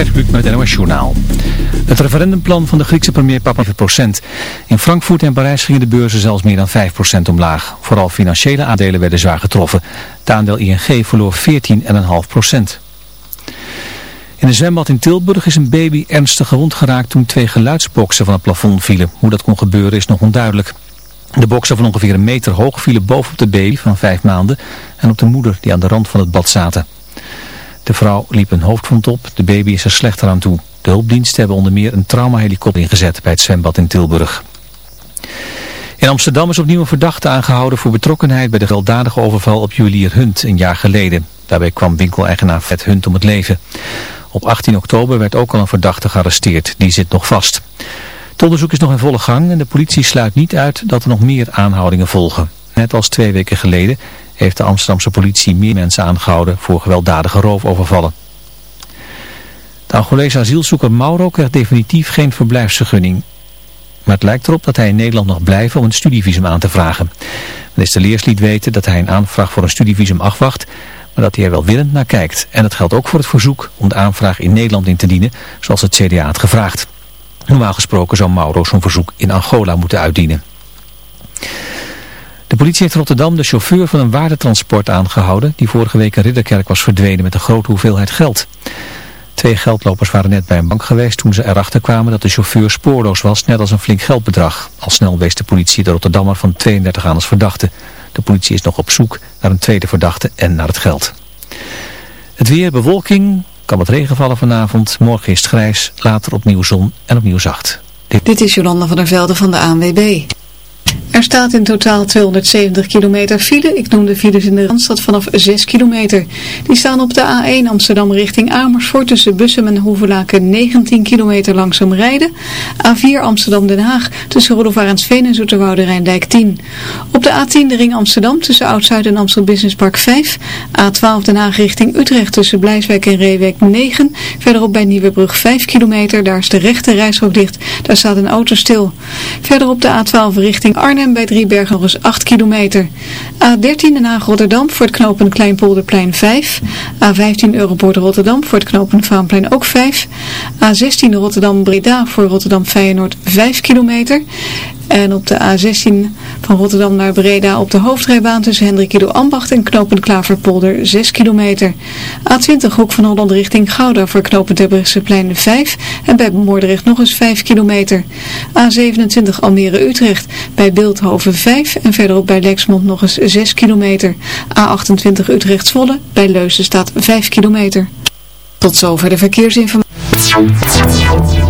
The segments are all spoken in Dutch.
Met het. Het referendumplan van de Griekse premier Papa. In Frankfurt en Parijs gingen de beurzen zelfs meer dan 5% omlaag. Vooral financiële aandelen werden zwaar getroffen. Het aandeel ING verloor 14,5%. In een zwembad in Tilburg is een baby ernstig gewond geraakt toen twee geluidsboksen van het plafond vielen. Hoe dat kon gebeuren is nog onduidelijk. De boksen van ongeveer een meter hoog vielen bovenop de baby van vijf maanden en op de moeder die aan de rand van het bad zaten. De vrouw liep een hoofdwond op, de baby is er slechter aan toe. De hulpdiensten hebben onder meer een traumahelikopter ingezet bij het zwembad in Tilburg. In Amsterdam is opnieuw een verdachte aangehouden voor betrokkenheid bij de gewelddadige overval op juwelier Hunt een jaar geleden. Daarbij kwam winkeleigenaar Vet Hunt om het leven. Op 18 oktober werd ook al een verdachte gearresteerd, die zit nog vast. Het onderzoek is nog in volle gang en de politie sluit niet uit dat er nog meer aanhoudingen volgen. Net als twee weken geleden heeft de Amsterdamse politie meer mensen aangehouden voor gewelddadige roofovervallen. De Angolese asielzoeker Mauro krijgt definitief geen verblijfsvergunning. Maar het lijkt erop dat hij in Nederland nog blijft om een studievisum aan te vragen. Minister Leers liet weten dat hij een aanvraag voor een studievisum afwacht, maar dat hij er wel willend naar kijkt. En dat geldt ook voor het verzoek om de aanvraag in Nederland in te dienen, zoals het CDA had gevraagd. Normaal gesproken zou Mauro zo'n verzoek in Angola moeten uitdienen. De politie heeft Rotterdam de chauffeur van een waardetransport aangehouden... die vorige week in Ridderkerk was verdwenen met een grote hoeveelheid geld. Twee geldlopers waren net bij een bank geweest toen ze erachter kwamen dat de chauffeur spoorloos was, net als een flink geldbedrag. Al snel wees de politie de Rotterdammer van 32 aan als verdachte. De politie is nog op zoek naar een tweede verdachte en naar het geld. Het weer, bewolking, kan wat regen vallen vanavond. Morgen is het grijs, later opnieuw zon en opnieuw zacht. Dit is Jolanda van der Velde van de ANWB. Er staat in totaal 270 kilometer file. Ik noem de files in de Randstad vanaf 6 kilometer. Die staan op de A1 Amsterdam richting Amersfoort tussen Bussum en Hoevelaken 19 kilometer langzaam rijden. A4 Amsterdam-Den Haag tussen Rodovarensveen en Zoeterwoude Rijndijk 10. Op de A10 de ring Amsterdam tussen Oud-Zuid en Amstel Business Park 5. A12 Den Haag richting Utrecht tussen Blijswijk en Reewijk 9. Verderop bij Nieuwebrug 5 kilometer. Daar is de rechte reishok dicht. Daar staat een auto stil. Verder op de A12 richting Arnhem bij Driebergen nog eens 8 kilometer. A13 Den Haag Rotterdam voor het knopen Kleinpolderplein 5. A15 Europoort Rotterdam voor het knopen Vaanplein ook 5. A16 Rotterdam Breda voor Rotterdam Feyenoord 5 kilometer. En op de A16 van Rotterdam naar Breda op de hoofdrijbaan tussen Hendrik Ambacht en Knopend Klaverpolder 6 kilometer. A20 Hoek van Holland richting Gouda voor Knopend plein 5 en bij Moordrecht nog eens 5 kilometer. A27 Almere Utrecht bij Beeldhoven 5 en verderop bij Lexmond nog eens 6 kilometer. A28 Utrecht Zwolle bij Leusen staat 5 kilometer. Tot zover de verkeersinformatie.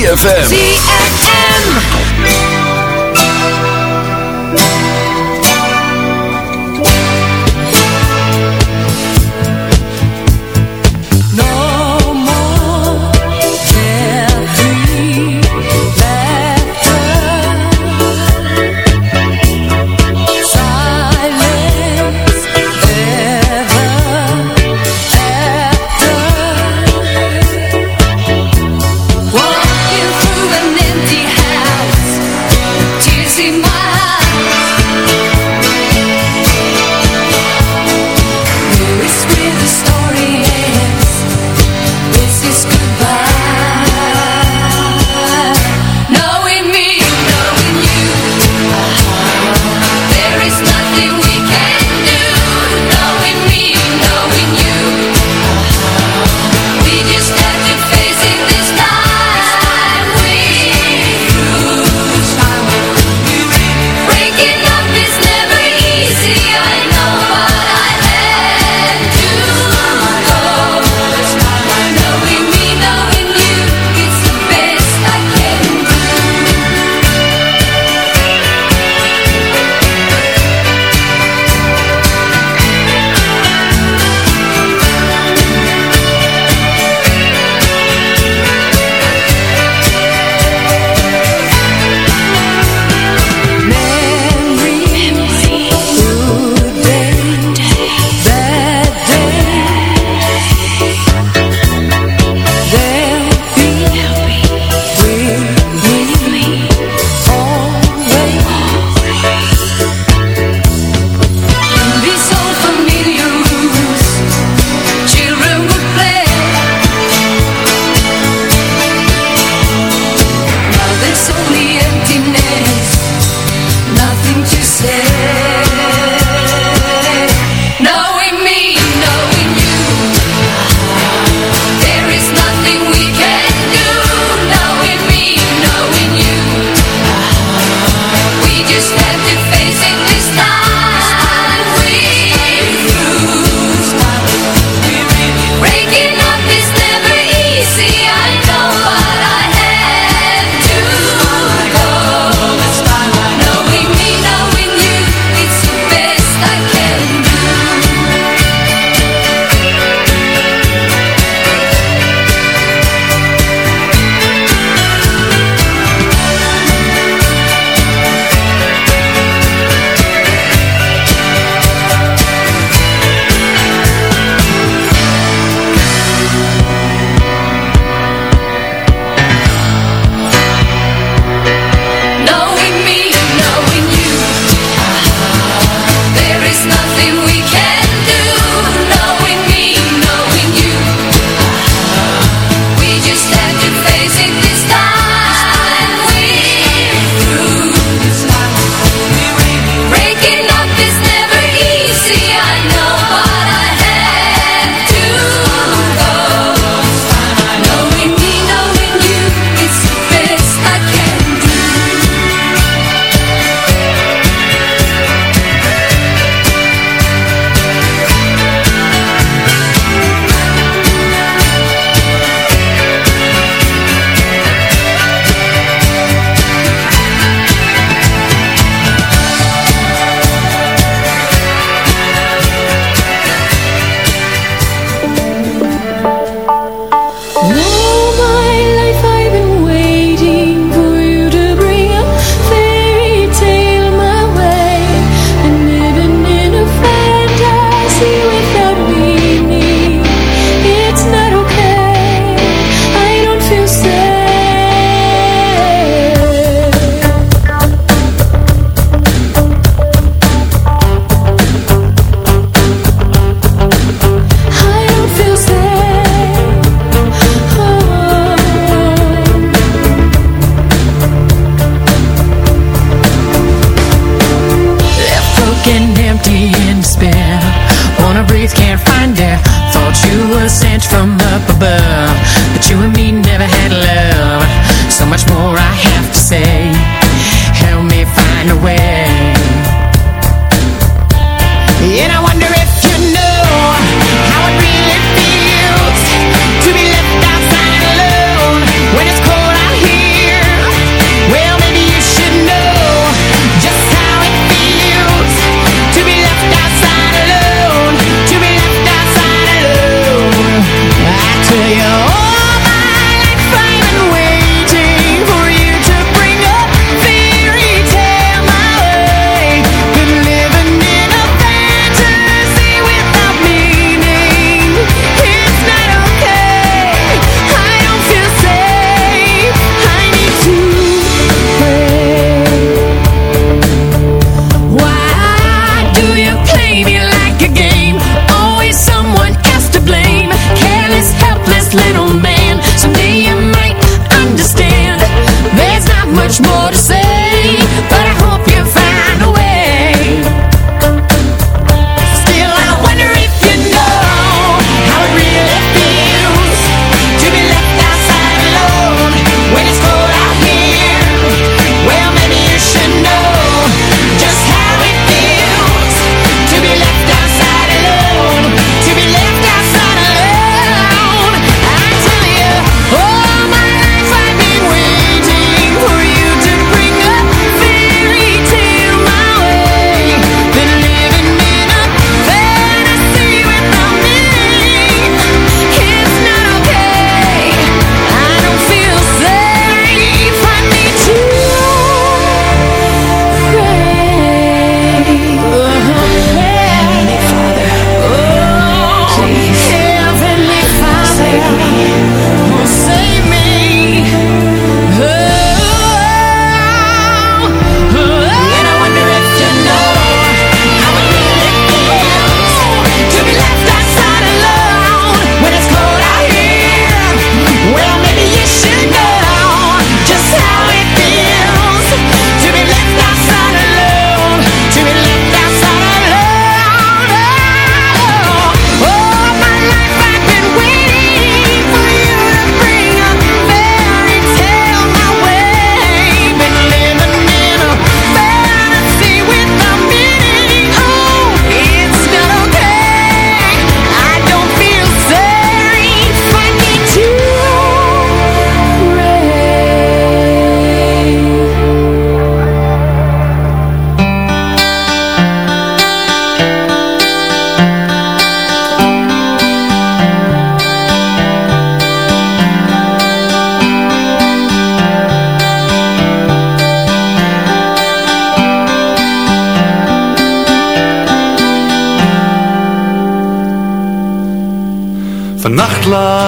ZFM.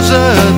dat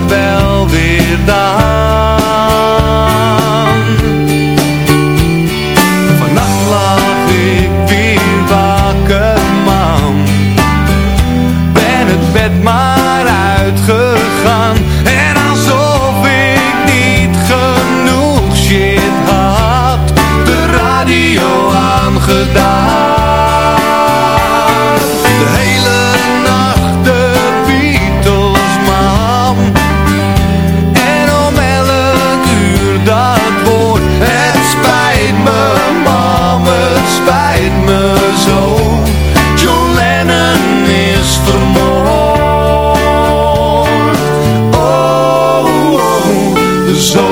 So.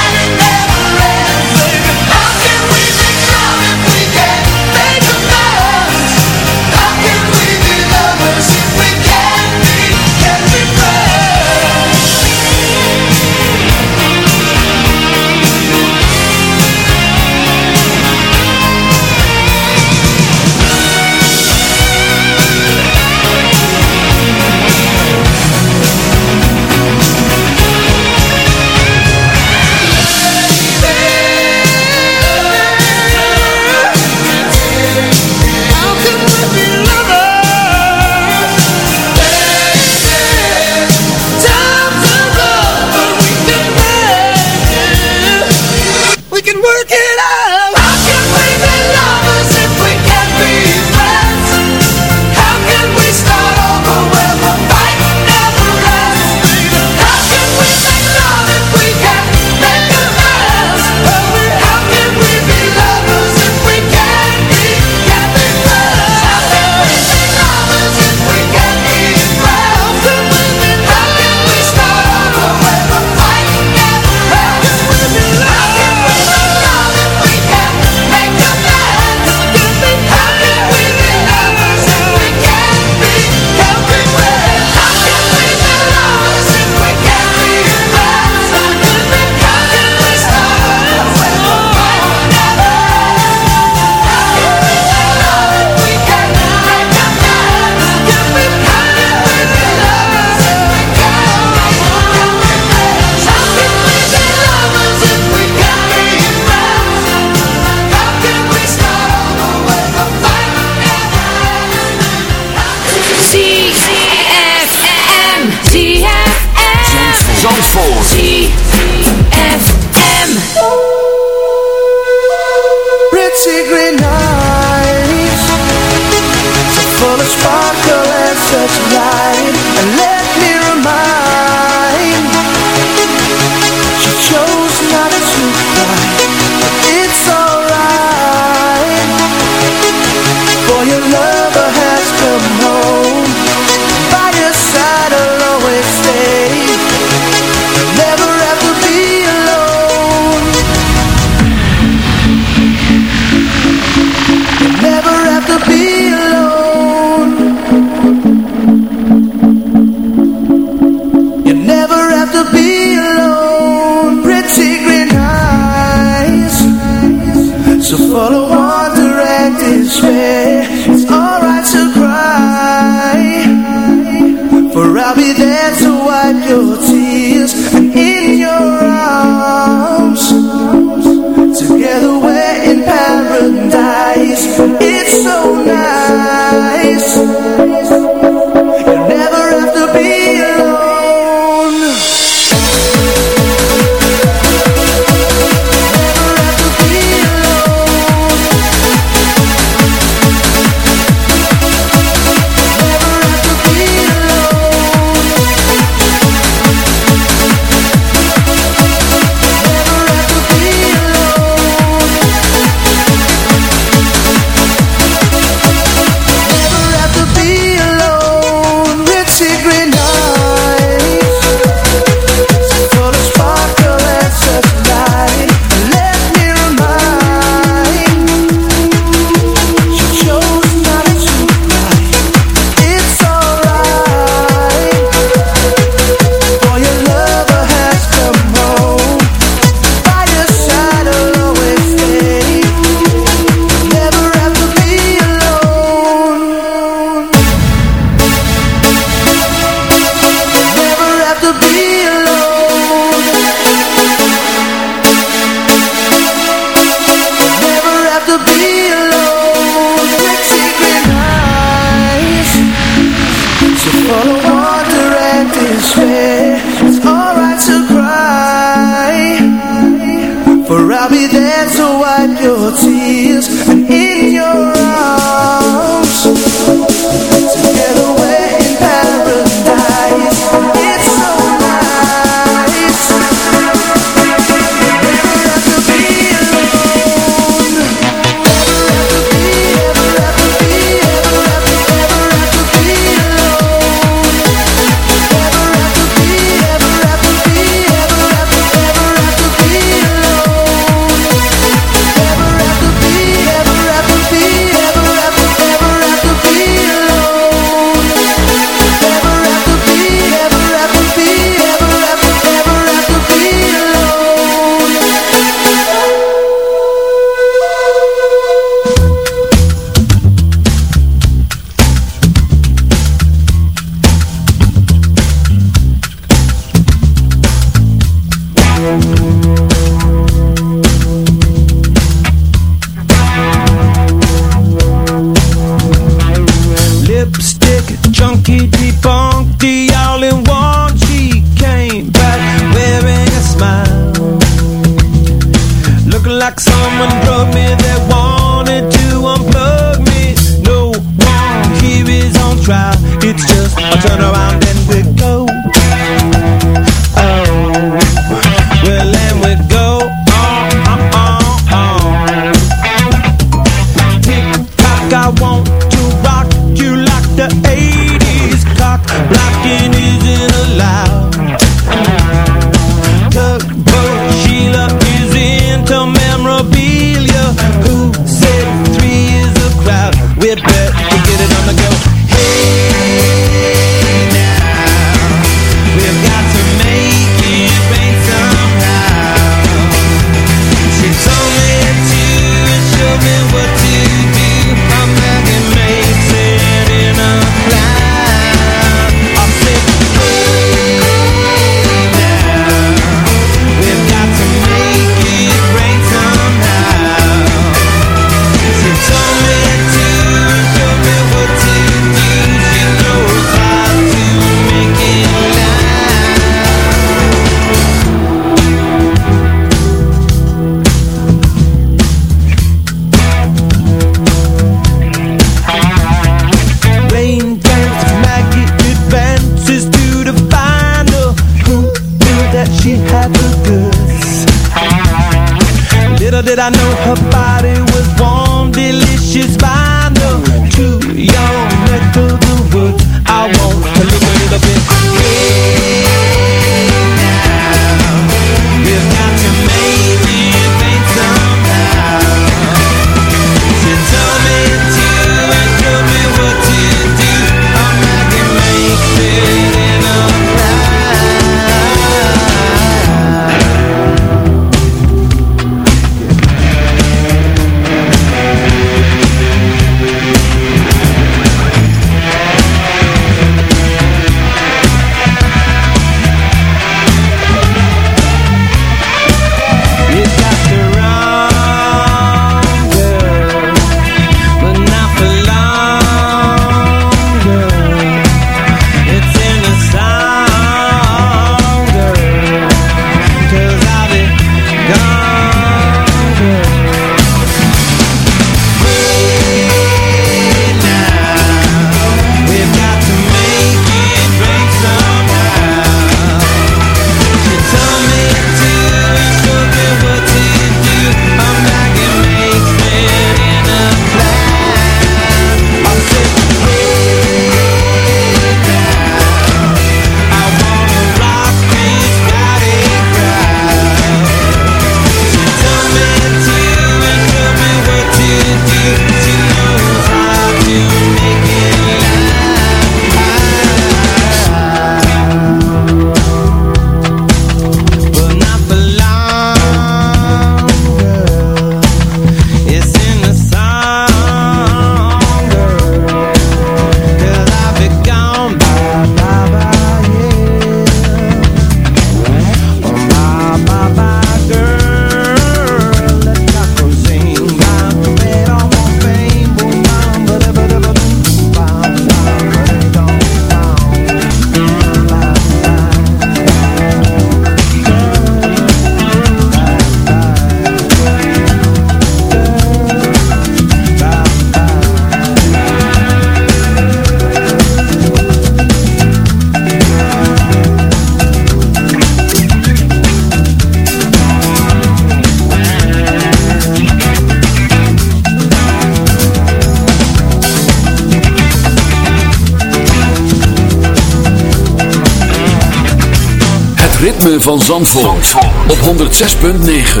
ritme van Zandvoort, op 106.9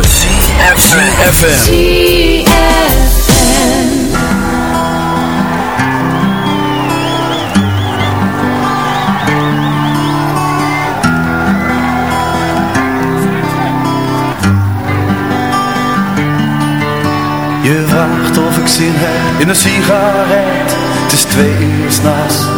CFFM Je vraagt of ik zin heb in een sigaret. Het is twee uur s'nachts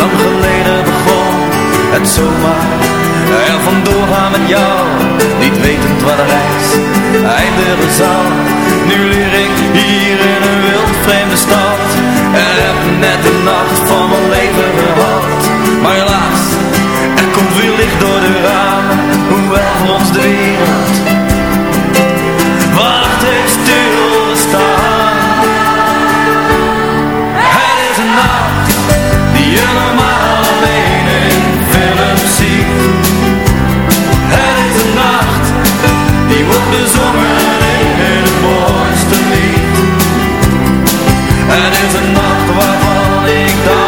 lang geleden begon. Het zomaar er vandoor gaan met jou. Niet wetend waar de reis eindigen zal. Nu leer ik hier in een wild vreemde stad. En heb net de nacht van mijn leven gehad. Maar helaas, er komt weer licht door de ramen. Hoewel ons de wereld bezongen in het mooiste lied. Het is een nacht waarvan ik dacht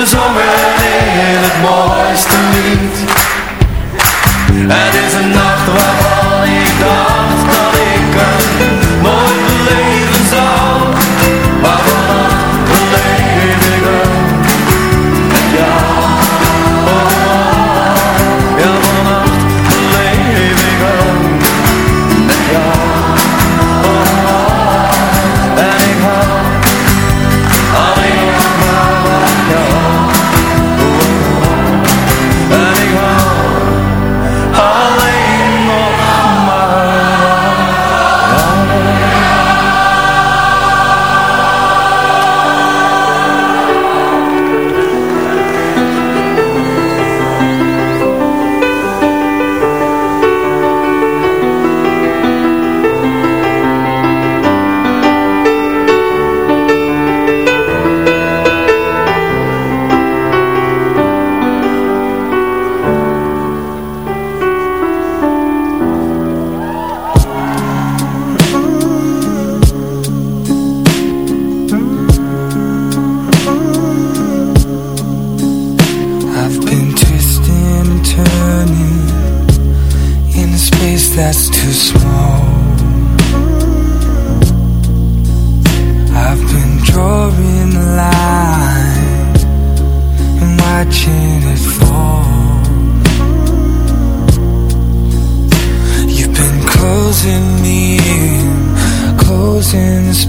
bezongen in het mooiste lied. Het is een nacht waarvan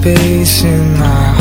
space in my heart.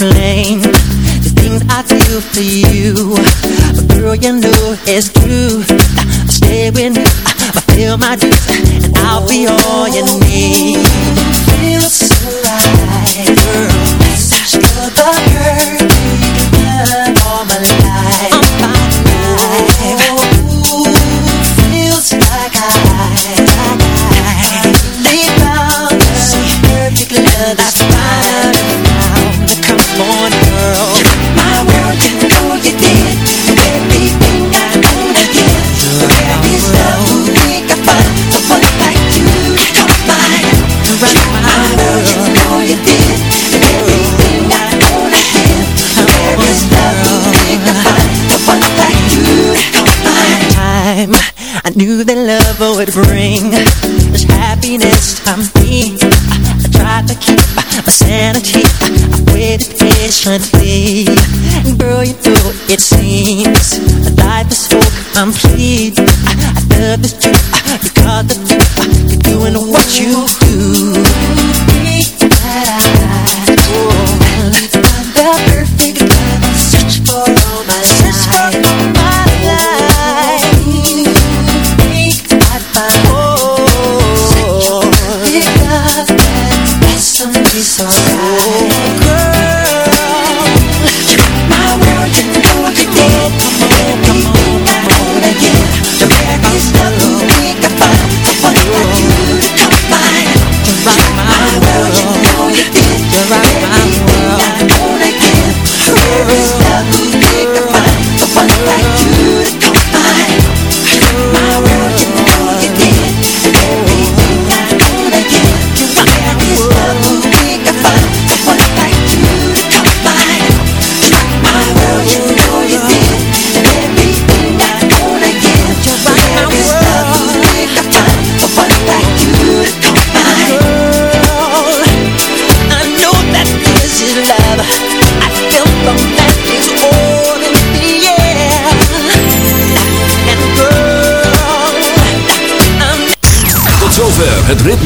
explain knew that love would bring this happiness to me. I, tried to keep my sanity. I, waited patiently. And girl, you know it seems life is so complete. I, I love this you because of you. You're doing what you